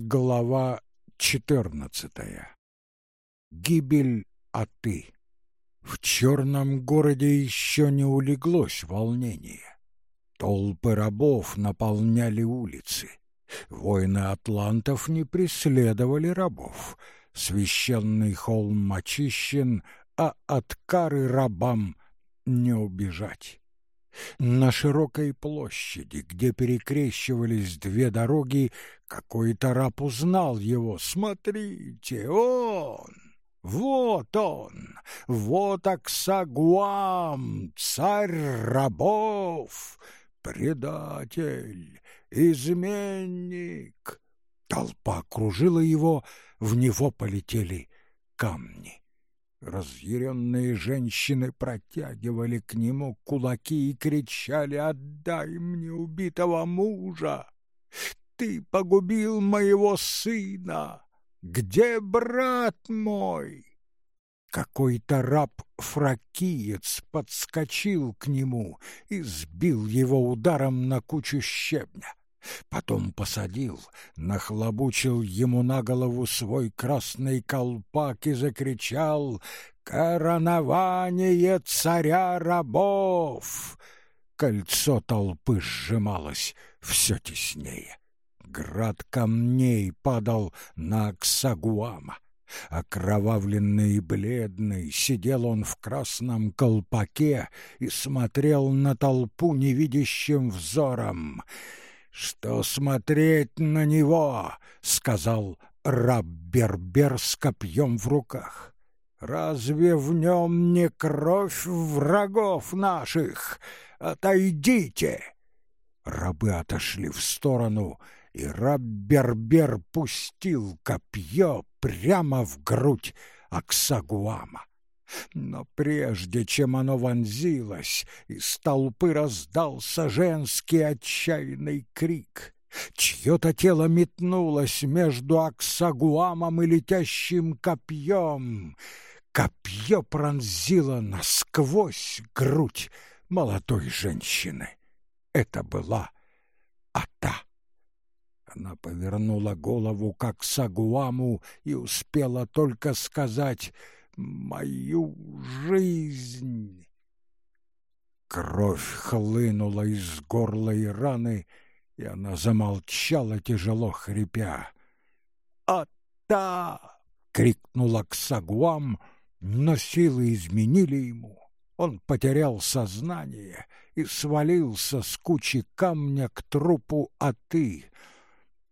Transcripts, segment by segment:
Глава четырнадцатая. Гибель Аты. В черном городе еще не улеглось волнение. Толпы рабов наполняли улицы. Воины атлантов не преследовали рабов. Священный холм очищен, а от кары рабам не убежать. На широкой площади, где перекрещивались две дороги, какой-то раб узнал его. «Смотрите, он! Вот он! Вот Аксагуам, царь рабов! Предатель, изменник!» Толпа окружила его, в него полетели камни. Разъяренные женщины протягивали к нему кулаки и кричали «Отдай мне убитого мужа! Ты погубил моего сына! Где брат мой?» Какой-то раб-фракиец подскочил к нему и сбил его ударом на кучу щебня. Потом посадил, нахлобучил ему на голову свой красный колпак и закричал «Коронование царя рабов!» Кольцо толпы сжималось все теснее. Град камней падал на Аксагуама. Окровавленный и бледный сидел он в красном колпаке и смотрел на толпу невидящим взором — «Что смотреть на него?» — сказал раб-бербер с копьем в руках. «Разве в нем не кровь врагов наших? Отойдите!» Рабы отошли в сторону, и раб-бербер пустил копье прямо в грудь Аксагуама. Но прежде чем оно вонзилось, из толпы раздался женский отчаянный крик. Чье-то тело метнулось между Аксагуамом и летящим копьем. Копье пронзило насквозь грудь молодой женщины. Это была Ата. Она повернула голову к Аксагуаму и успела только сказать — мою жизнь. Кровь хлынула из горла и раны, и она замолчала, тяжело хрипя. «Ата!» — крикнула Ксагуам, но силы изменили ему. Он потерял сознание и свалился с кучи камня к трупу Аты —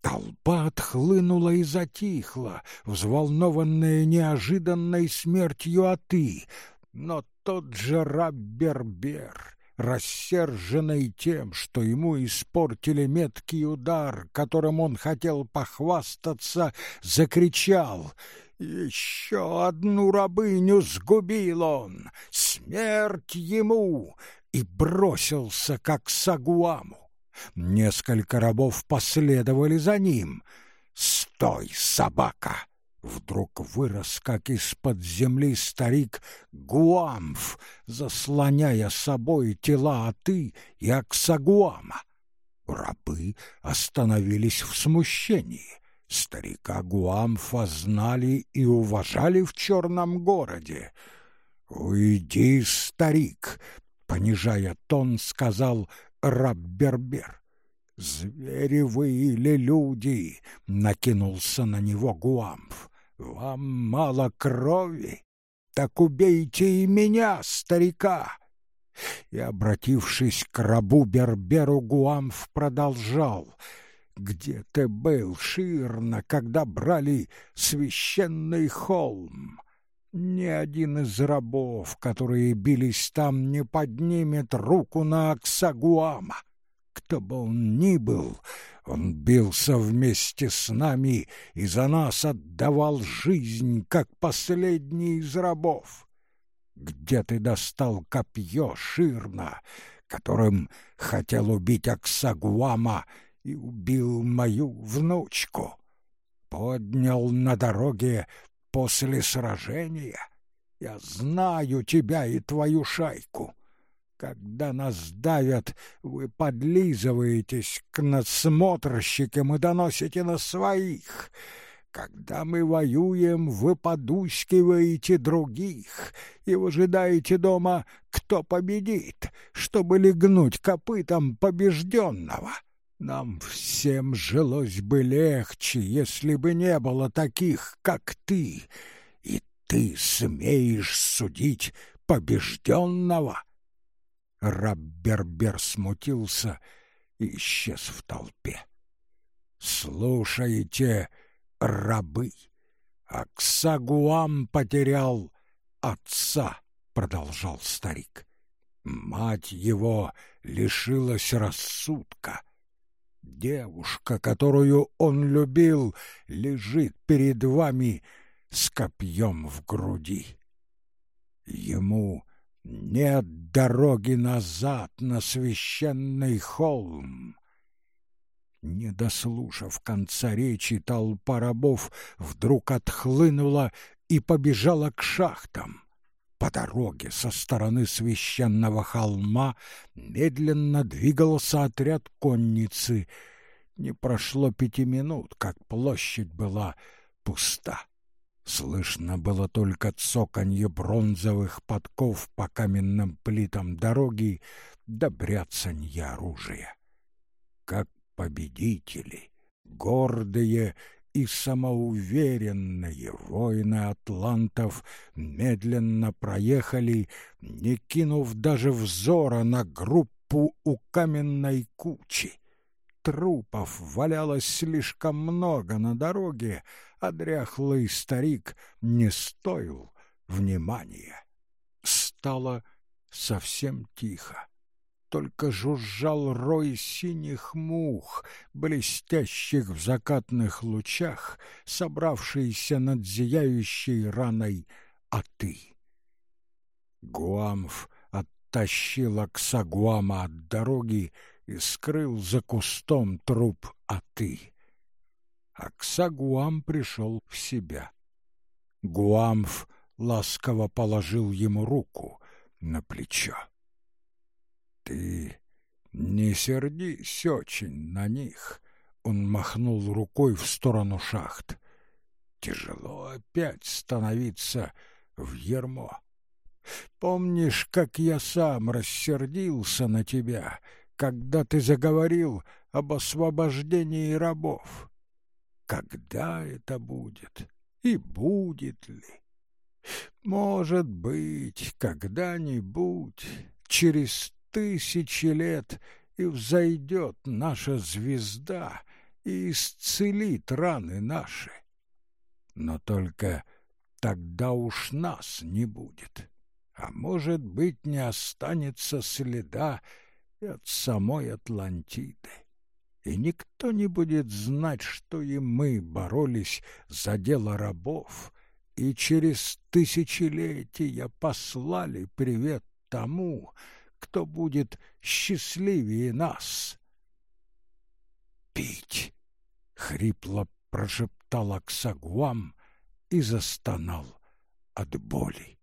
Толпа отхлынула и затихла, взволнованная неожиданной смертью Аты, но тот же раб-бербер, рассерженный тем, что ему испортили меткий удар, которым он хотел похвастаться, закричал «Еще одну рабыню сгубил он! Смерть ему!» и бросился, как сагуаму. Несколько рабов последовали за ним. «Стой, собака!» Вдруг вырос, как из-под земли старик Гуамф, заслоняя собой тела Аты и Аксагуама. Рабы остановились в смущении. Старика Гуамфа знали и уважали в черном городе. «Уйди, старик!» — понижая тон, сказал раб-бербер. «Звери вы или люди!» — накинулся на него Гуамф. «Вам мало крови? Так убейте и меня, старика!» И, обратившись к рабу-берберу, Гуамф продолжал. «Где ты был, Ширна, когда брали священный холм?» Ни один из рабов, которые бились там, не поднимет руку на Аксагуама. Кто бы он ни был, он бился вместе с нами и за нас отдавал жизнь, как последний из рабов. Где ты достал копье, Ширна, которым хотел убить Аксагуама и убил мою внучку? Поднял на дороге после сражения. Я знаю тебя и твою шайку. Когда нас давят, вы подлизываетесь к надсмотрщикам и доносите на своих. Когда мы воюем, вы подускиваете других и выжидаете дома, кто победит, чтобы легнуть копытом побежденного. Нам всем жилось бы легче, если бы не было таких, как ты, и ты смеешь судить побежденного. Раббербер смутился и исчез в толпе. «Слушайте, рабы, Аксагуам потерял отца», — продолжал старик. «Мать его лишилась рассудка. Девушка, которую он любил, лежит перед вами с копьем в груди. Ему нет дороги назад на священный холм. Не дослушав конца речи, толпа рабов вдруг отхлынула и побежала к шахтам. По дороге со стороны священного холма медленно двигался отряд конницы. Не прошло пяти минут, как площадь была пуста. Слышно было только цоканье бронзовых подков по каменным плитам дороги да бряцанье оружия. Как победители, гордые и самоуверенные воины атлантов медленно проехали, не кинув даже взора на группу у каменной кучи. Трупов валялось слишком много на дороге, а дряхлый старик не стоил внимания. Стало совсем тихо. Только жужжал рой синих мух, блестящих в закатных лучах, собравшиеся над зияющей раной Аты. Гуамф оттащил Аксагуама от дороги и скрыл за кустом труп Аты. Аксагуам пришел в себя. Гуамф ласково положил ему руку на плечо. «Ты не сердись очень на них», — он махнул рукой в сторону шахт. «Тяжело опять становиться в ермо. Помнишь, как я сам рассердился на тебя, когда ты заговорил об освобождении рабов?» Когда это будет? И будет ли? Может быть, когда-нибудь, через тысячи лет, и взойдет наша звезда и исцелит раны наши. Но только тогда уж нас не будет, а может быть, не останется следа и от самой Атлантиды и никто не будет знать, что и мы боролись за дело рабов, и через тысячелетия послали привет тому, кто будет счастливее нас. «Пить!» — хрипло прошептал Аксагуам и застонал от боли.